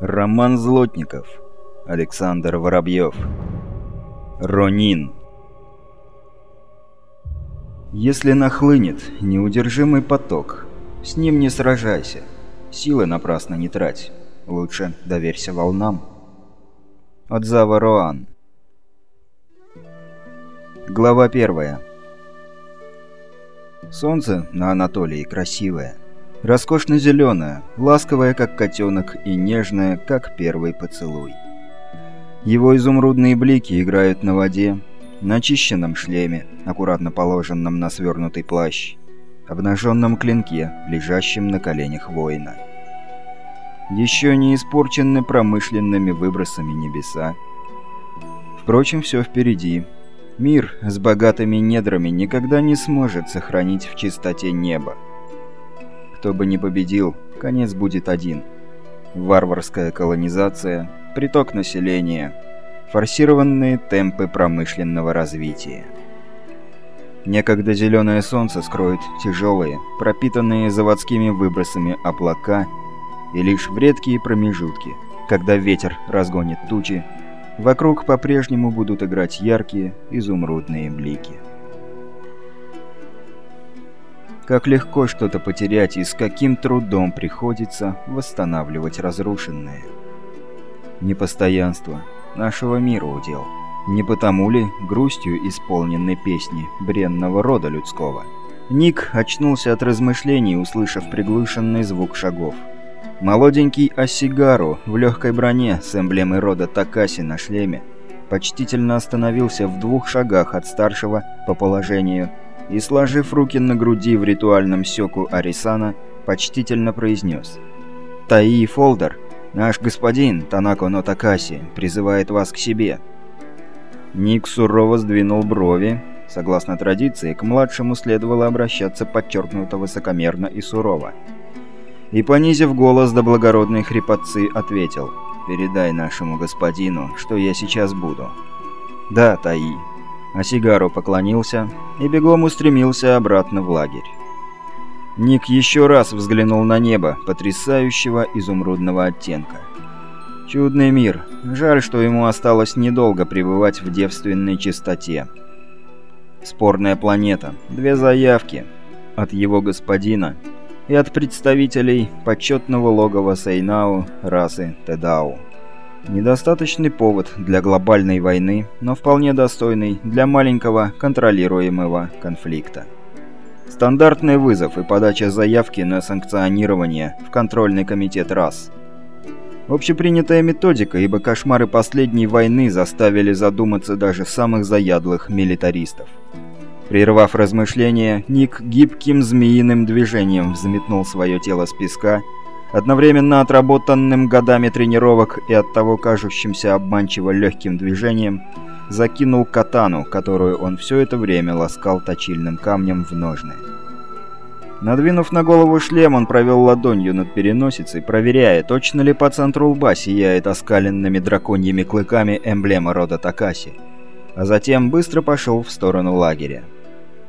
Роман Злотников. Александр Воробьев. Ронин. Если нахлынет неудержимый поток, с ним не сражайся, силы напрасно не трать, лучше доверься волнам. Отзава Роан. Глава первая. Солнце на Анатолии красивое. Роскошно зеленое, ласковое, как котенок, и нежное, как первый поцелуй. Его изумрудные блики играют на воде, на чищенном шлеме, аккуратно положенном на свернутый плащ, обнаженном клинке, лежащем на коленях воина. Еще не испорчены промышленными выбросами небеса. Впрочем, все впереди. Мир с богатыми недрами никогда не сможет сохранить в чистоте небо. Кто бы ни победил, конец будет один. Варварская колонизация, приток населения, форсированные темпы промышленного развития. Некогда зеленое солнце скроет тяжелые, пропитанные заводскими выбросами облака, и лишь в редкие промежутки, когда ветер разгонит тучи, вокруг по-прежнему будут играть яркие изумрудные блики. Как легко что-то потерять и с каким трудом приходится восстанавливать разрушенное. Непостоянство нашего мира удел. Не потому ли грустью исполнены песни бренного рода людского? Ник очнулся от размышлений, услышав приглушенный звук шагов. Молоденький Осигару в легкой броне с эмблемой рода Такаси на шлеме почтительно остановился в двух шагах от старшего по положению и, сложив руки на груди в ритуальном сёку Арисана, почтительно произнес «Таи Фолдер, наш господин, Танако но Такаси, призывает вас к себе». Ник сурово сдвинул брови. Согласно традиции, к младшему следовало обращаться подчеркнуто высокомерно и сурово. И, понизив голос до благородной хрипотцы, ответил «Передай нашему господину, что я сейчас буду». «Да, Таи», а Сигару поклонился и бегом устремился обратно в лагерь. Ник еще раз взглянул на небо, потрясающего изумрудного оттенка. Чудный мир. Жаль, что ему осталось недолго пребывать в девственной чистоте. Спорная планета. Две заявки. От его господина и от представителей почетного логова Сейнау расы Тедау. Недостаточный повод для глобальной войны, но вполне достойный для маленького контролируемого конфликта. Стандартный вызов и подача заявки на санкционирование в контрольный комитет РАС. Общепринятая методика, ибо кошмары последней войны заставили задуматься даже самых заядлых милитаристов. Прервав размышления, Ник гибким змеиным движением взметнул свое тело с песка одновременно отработанным годами тренировок и оттого кажущимся обманчиво легким движением, закинул катану, которую он все это время ласкал точильным камнем в ножны. Надвинув на голову шлем, он провел ладонью над переносицей, проверяя, точно ли по центру лба сияет оскаленными драконьими клыками эмблема рода Такаси, а затем быстро пошел в сторону лагеря.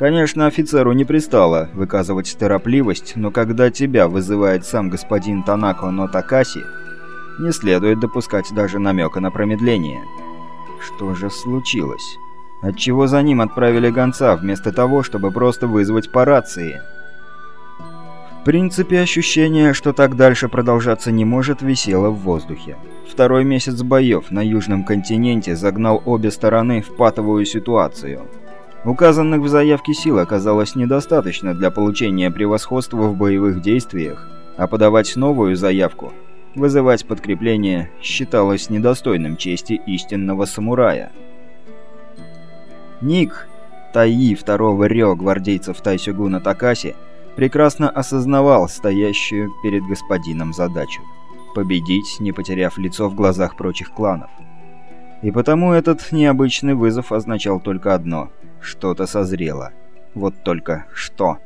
Конечно, офицеру не пристало выказывать торопливость, но когда тебя вызывает сам господин Танако но Такаси, не следует допускать даже намека на промедление. Что же случилось? Отчего за ним отправили гонца, вместо того, чтобы просто вызвать по рации? В принципе, ощущение, что так дальше продолжаться не может, висело в воздухе. Второй месяц боев на Южном континенте загнал обе стороны в патовую ситуацию – Указанных в заявке сил оказалось недостаточно для получения превосходства в боевых действиях, а подавать новую заявку, вызывать подкрепление, считалось недостойным чести истинного самурая. Ник, Таи второго Рё гвардейцев Тайсюгуна Такаси, прекрасно осознавал стоящую перед господином задачу – победить, не потеряв лицо в глазах прочих кланов. И потому этот необычный вызов означал только одно – что-то созрело. Вот только что.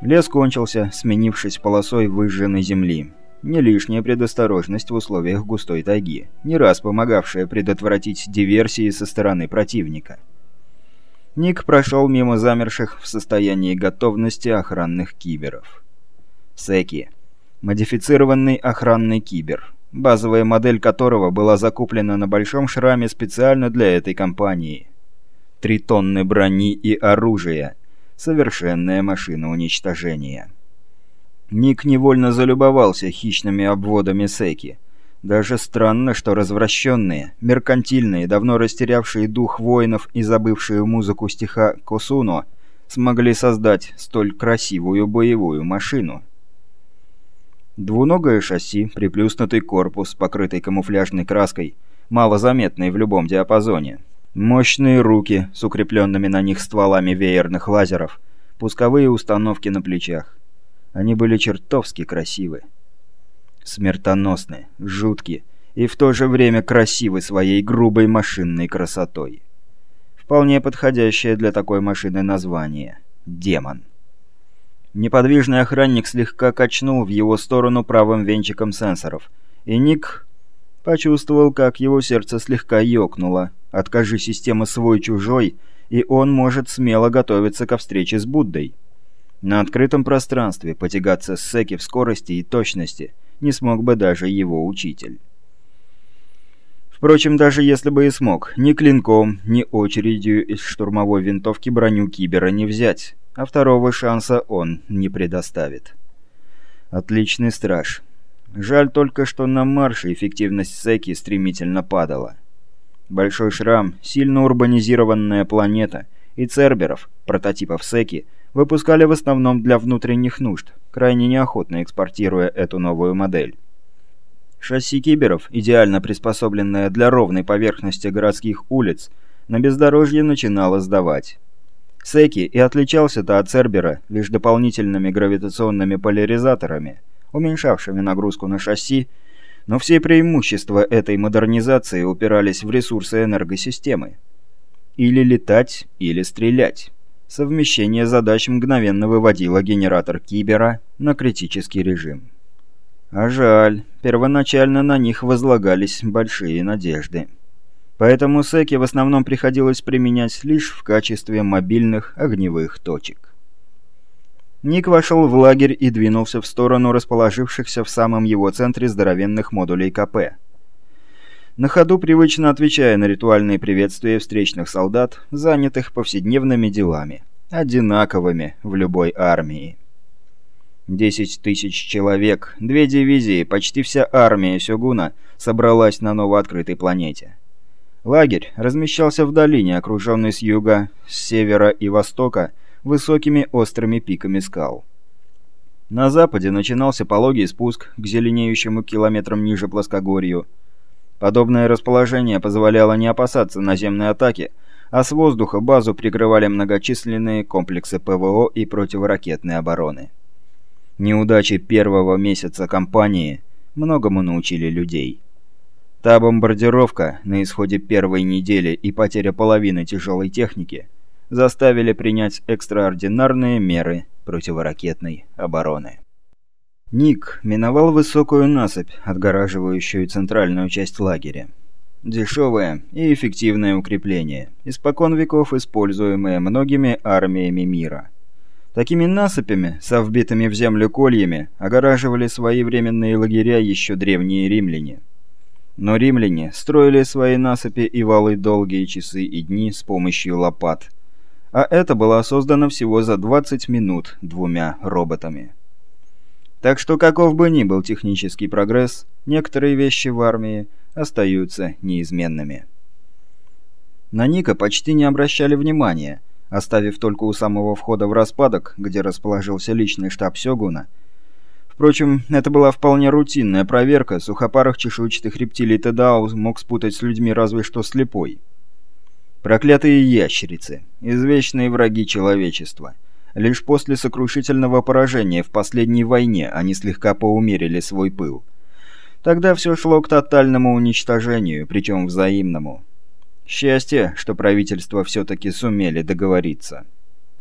Лес кончился, сменившись полосой выжженной земли. Не лишняя предосторожность в условиях густой тайги, не раз помогавшая предотвратить диверсии со стороны противника. Ник прошел мимо замерших в состоянии готовности охранных киберов. Секи. Модифицированный охранный кибер, базовая модель которого была закуплена на Большом Шраме специально для этой компании. Три тонны брони и оружия. Совершенная машина уничтожения. Ник невольно залюбовался хищными обводами Секи. Даже странно, что развращенные, меркантильные, давно растерявшие дух воинов и забывшие музыку стиха Косуно смогли создать столь красивую боевую машину. Двуногое шасси, приплюснутый корпус, покрытый камуфляжной краской, малозаметный в любом диапазоне. Мощные руки с укрепленными на них стволами веерных лазеров, пусковые установки на плечах. Они были чертовски красивы смертоносны, жутки и в то же время красивы своей грубой машинной красотой. Вполне подходящее для такой машины название – «Демон». Неподвижный охранник слегка качнул в его сторону правым венчиком сенсоров, и Ник почувствовал, как его сердце слегка ёкнуло. Откажи система свой-чужой, и он может смело готовиться ко встрече с Буддой. На открытом пространстве потягаться с Секи в скорости и точности – не смог бы даже его учитель. Впрочем, даже если бы и смог, ни клинком, ни очередью из штурмовой винтовки броню Кибера не взять, а второго шанса он не предоставит. Отличный страж. Жаль только, что на марше эффективность Секи стремительно падала. Большой шрам, сильно урбанизированная планета и церберов, прототипов Секи – выпускали в основном для внутренних нужд, крайне неохотно экспортируя эту новую модель. Шасси киберов, идеально приспособленное для ровной поверхности городских улиц, на бездорожье начинало сдавать. Секи и отличался-то от Цербера лишь дополнительными гравитационными поляризаторами, уменьшавшими нагрузку на шасси, но все преимущества этой модернизации упирались в ресурсы энергосистемы. Или летать, или стрелять. Совмещение задач мгновенно выводило генератор Кибера на критический режим. А жаль, первоначально на них возлагались большие надежды. Поэтому Секи в основном приходилось применять лишь в качестве мобильных огневых точек. Ник вошел в лагерь и двинулся в сторону расположившихся в самом его центре здоровенных модулей КП. На ходу привычно отвечая на ритуальные приветствия встречных солдат, занятых повседневными делами, одинаковыми в любой армии. Десять тысяч человек, две дивизии, почти вся армия Сёгуна собралась на новооткрытой планете. Лагерь размещался в долине, окруженной с юга, с севера и востока высокими острыми пиками скал. На западе начинался пологий спуск к зеленеющему километрам ниже плоскогорью, Подобное расположение позволяло не опасаться наземной атаки, а с воздуха базу прикрывали многочисленные комплексы ПВО и противоракетной обороны. Неудачи первого месяца кампании многому научили людей. Та бомбардировка на исходе первой недели и потеря половины тяжелой техники заставили принять экстраординарные меры противоракетной обороны. Ник миновал высокую насыпь, отгораживающую центральную часть лагеря. Дешевое и эффективное укрепление, испокон веков используемое многими армиями мира. Такими насыпями, со вбитыми в землю кольями, огораживали свои временные лагеря еще древние римляне. Но римляне строили свои насыпи и валы долгие часы и дни с помощью лопат. А это было создано всего за 20 минут двумя роботами. Так что каков бы ни был технический прогресс, некоторые вещи в армии остаются неизменными. На Ника почти не обращали внимания, оставив только у самого входа в распадок, где расположился личный штаб Сёгуна. Впрочем, это была вполне рутинная проверка, сухопарых чешуйчатых рептилий Тедао мог спутать с людьми разве что слепой. Проклятые ящерицы, извечные враги человечества – Лишь после сокрушительного поражения в последней войне они слегка поумерили свой пыл. Тогда все шло к тотальному уничтожению, причем взаимному. Счастье, что правительства все-таки сумели договориться.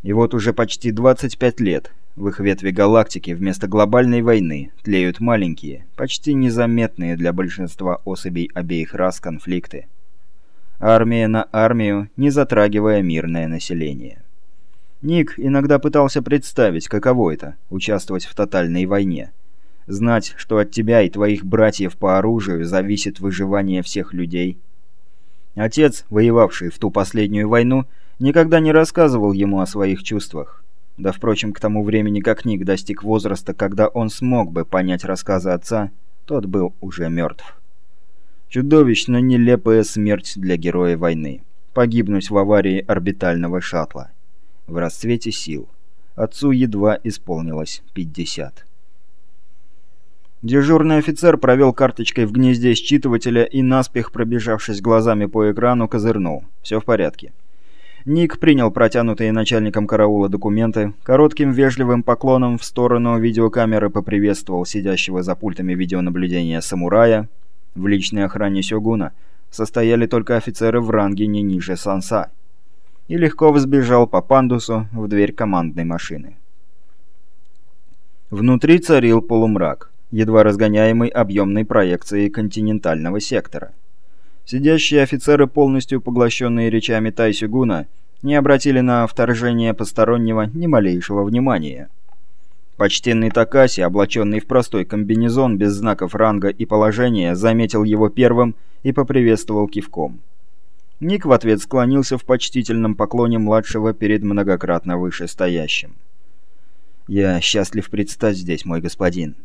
И вот уже почти 25 лет в их ветви галактики вместо глобальной войны тлеют маленькие, почти незаметные для большинства особей обеих рас конфликты. Армия на армию, не затрагивая мирное население. Ник иногда пытался представить, каково это – участвовать в тотальной войне. Знать, что от тебя и твоих братьев по оружию зависит выживание всех людей. Отец, воевавший в ту последнюю войну, никогда не рассказывал ему о своих чувствах. Да, впрочем, к тому времени, как Ник достиг возраста, когда он смог бы понять рассказы отца, тот был уже мертв. Чудовищно нелепая смерть для героя войны. Погибнуть в аварии орбитального шаттла. В расцвете сил. Отцу едва исполнилось 50. Дежурный офицер провел карточкой в гнезде считывателя и, наспех пробежавшись глазами по экрану, козырнул. «Все в порядке». Ник принял протянутые начальником караула документы, коротким вежливым поклоном в сторону видеокамеры поприветствовал сидящего за пультами видеонаблюдения самурая. В личной охране Сёгуна состояли только офицеры в ранге не ниже Санса. И легко взбежал по пандусу в дверь командной машины. Внутри царил полумрак едва разгоняемой объемной проекцией континентального сектора. Сидящие офицеры, полностью поглощенные речами Тайсюгуна, не обратили на вторжение постороннего ни малейшего внимания. Почтенный Такаси, облаченный в простой комбинезон без знаков ранга и положения, заметил его первым и поприветствовал кивком. Ник в ответ склонился в почтительном поклоне младшего перед многократно вышестоящим. «Я счастлив предстать здесь, мой господин».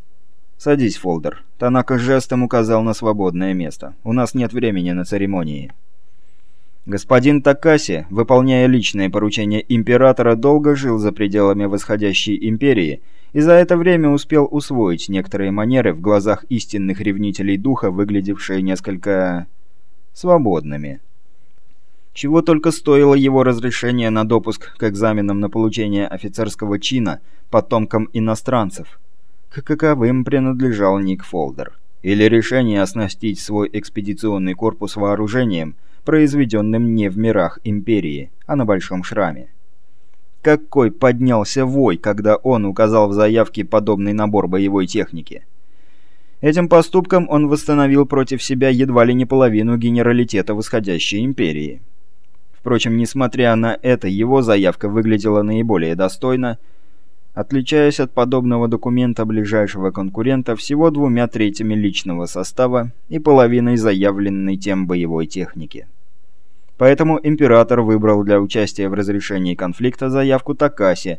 «Садись, Фолдер». Танака жестом указал на свободное место. «У нас нет времени на церемонии». Господин Такаси, выполняя личные поручения императора, долго жил за пределами восходящей империи и за это время успел усвоить некоторые манеры в глазах истинных ревнителей духа, выглядевшие несколько... свободными. Чего только стоило его разрешение на допуск к экзаменам на получение офицерского чина потомкам иностранцев – к каковым принадлежал Ник Фолдер, или решение оснастить свой экспедиционный корпус вооружением, произведенным не в мирах Империи, а на Большом Шраме. Какой поднялся вой, когда он указал в заявке подобный набор боевой техники. Этим поступком он восстановил против себя едва ли не половину генералитета восходящей империи. Впрочем, несмотря на это, его заявка выглядела наиболее достойно – отличаясь от подобного документа ближайшего конкурента всего двумя третьими личного состава и половиной заявленной тем боевой техники. Поэтому император выбрал для участия в разрешении конфликта заявку Такаси,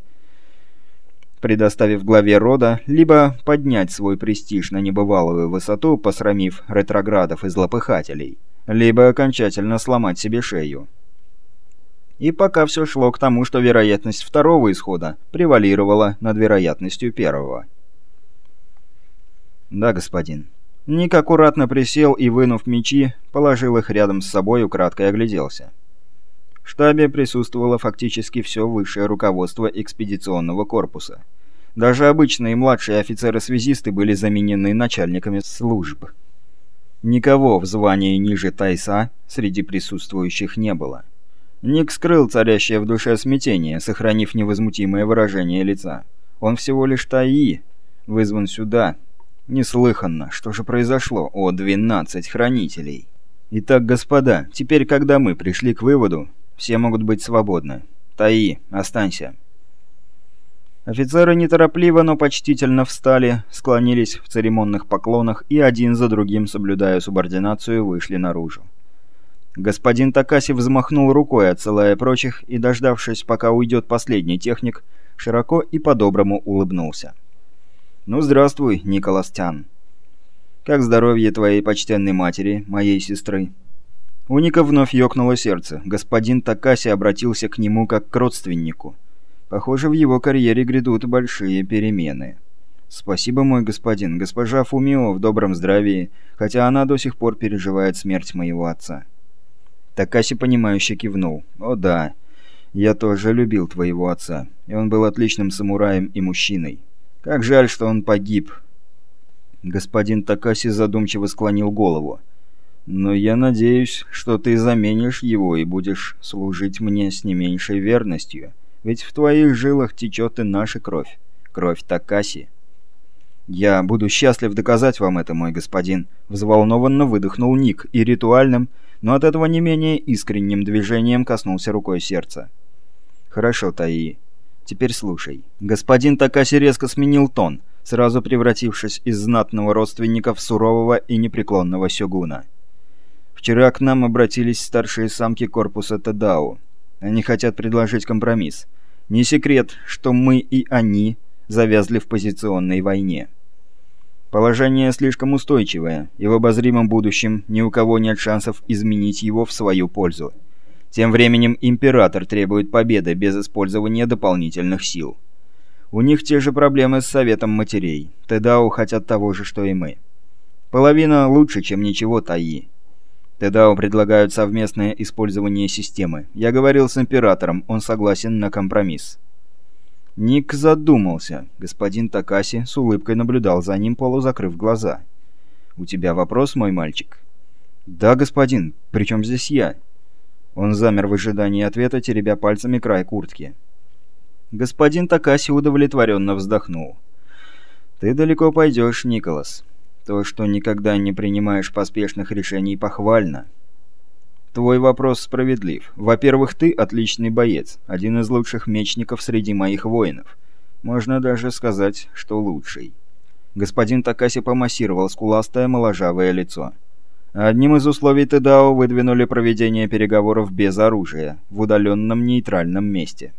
предоставив главе рода либо поднять свой престиж на небывалую высоту, посрамив ретроградов и злопыхателей, либо окончательно сломать себе шею. И пока все шло к тому, что вероятность второго исхода превалировала над вероятностью первого. «Да, господин». Ник аккуратно присел и, вынув мечи, положил их рядом с собой, украдкой огляделся. В штабе присутствовало фактически все высшее руководство экспедиционного корпуса. Даже обычные младшие офицеры-связисты были заменены начальниками служб. Никого в звании ниже Тайса среди присутствующих не было. Ник скрыл царящее в душе смятение, сохранив невозмутимое выражение лица. Он всего лишь Таи, вызван сюда. Неслыханно, что же произошло? О, двенадцать хранителей. Итак, господа, теперь, когда мы пришли к выводу, все могут быть свободны. Таи, останься. Офицеры неторопливо, но почтительно встали, склонились в церемонных поклонах и один за другим, соблюдая субординацию, вышли наружу. Господин Такаси взмахнул рукой, отсылая прочих, и, дождавшись, пока уйдет последний техник, широко и по-доброму улыбнулся. «Ну, здравствуй, Николас Тян. Как здоровье твоей почтенной матери, моей сестры?» У Ника вновь ёкнуло сердце. Господин Такаси обратился к нему как к родственнику. Похоже, в его карьере грядут большие перемены. «Спасибо, мой господин. Госпожа Фумио в добром здравии, хотя она до сих пор переживает смерть моего отца». Такаси, понимающе кивнул. «О да, я тоже любил твоего отца, и он был отличным самураем и мужчиной. Как жаль, что он погиб». Господин Такаси задумчиво склонил голову. «Но я надеюсь, что ты заменишь его и будешь служить мне с не меньшей верностью, ведь в твоих жилах течет и наша кровь, кровь Такаси». «Я буду счастлив доказать вам это, мой господин», — взволнованно выдохнул Ник и ритуальным, но от этого не менее искренним движением коснулся рукой сердца. «Хорошо, Таи. Теперь слушай. Господин Такаси резко сменил тон, сразу превратившись из знатного родственника в сурового и непреклонного сёгуна. Вчера к нам обратились старшие самки корпуса Тедау. Они хотят предложить компромисс. Не секрет, что мы и они завязли в позиционной войне. Положение слишком устойчивое, и в обозримом будущем ни у кого нет шансов изменить его в свою пользу. Тем временем Император требует победы без использования дополнительных сил. У них те же проблемы с Советом Матерей. Тедау хотят того же, что и мы. Половина лучше, чем ничего Таи. Тедау предлагают совместное использование системы. Я говорил с Императором, он согласен на компромисс. Ник задумался. Господин Такаси с улыбкой наблюдал за ним, полузакрыв глаза. «У тебя вопрос, мой мальчик?» «Да, господин. Причем здесь я?» Он замер в ожидании ответа, теребя пальцами край куртки. Господин Такаси удовлетворенно вздохнул. «Ты далеко пойдешь, Николас. То, что никогда не принимаешь поспешных решений, похвально. Твой вопрос справедлив. Во-первых, ты отличный боец, один из лучших мечников среди моих воинов. Можно даже сказать, что лучший. Господин Такаси помассировал скуластое моложавое лицо. Одним из условий Тедао выдвинули проведение переговоров без оружия, в удаленном нейтральном месте.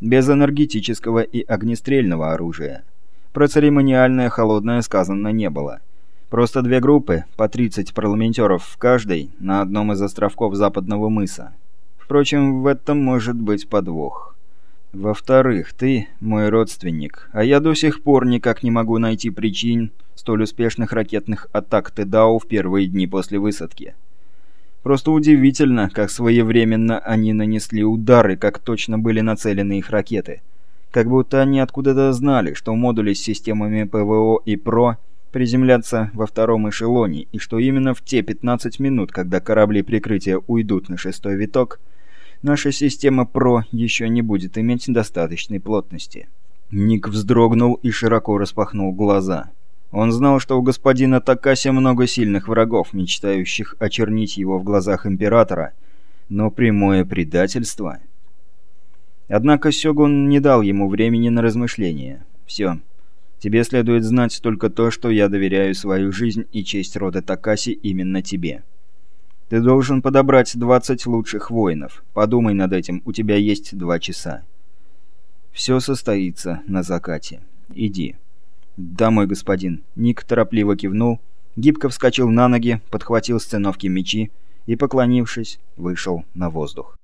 Без энергетического и огнестрельного оружия. Про церемониальное холодное сказано не было – Просто две группы, по 30 парламентеров в каждой, на одном из островков Западного мыса. Впрочем, в этом может быть подвох. Во-вторых, ты мой родственник, а я до сих пор никак не могу найти причин столь успешных ракетных атак Тедау в первые дни после высадки. Просто удивительно, как своевременно они нанесли удары, как точно были нацелены их ракеты. Как будто они откуда-то знали, что модули с системами ПВО и ПРО – приземляться во втором эшелоне, и что именно в те 15 минут, когда корабли прикрытия уйдут на шестой виток, наша система ПРО еще не будет иметь достаточной плотности. Ник вздрогнул и широко распахнул глаза. Он знал, что у господина Такаси много сильных врагов, мечтающих очернить его в глазах Императора, но прямое предательство... Однако Сёгун не дал ему времени на размышления. «Все, Тебе следует знать только то, что я доверяю свою жизнь и честь рода Такаси именно тебе. Ты должен подобрать 20 лучших воинов. Подумай над этим, у тебя есть два часа. Все состоится на закате. Иди. Да, мой господин. Ник торопливо кивнул, гибко вскочил на ноги, подхватил с циновки мечи и, поклонившись, вышел на воздух.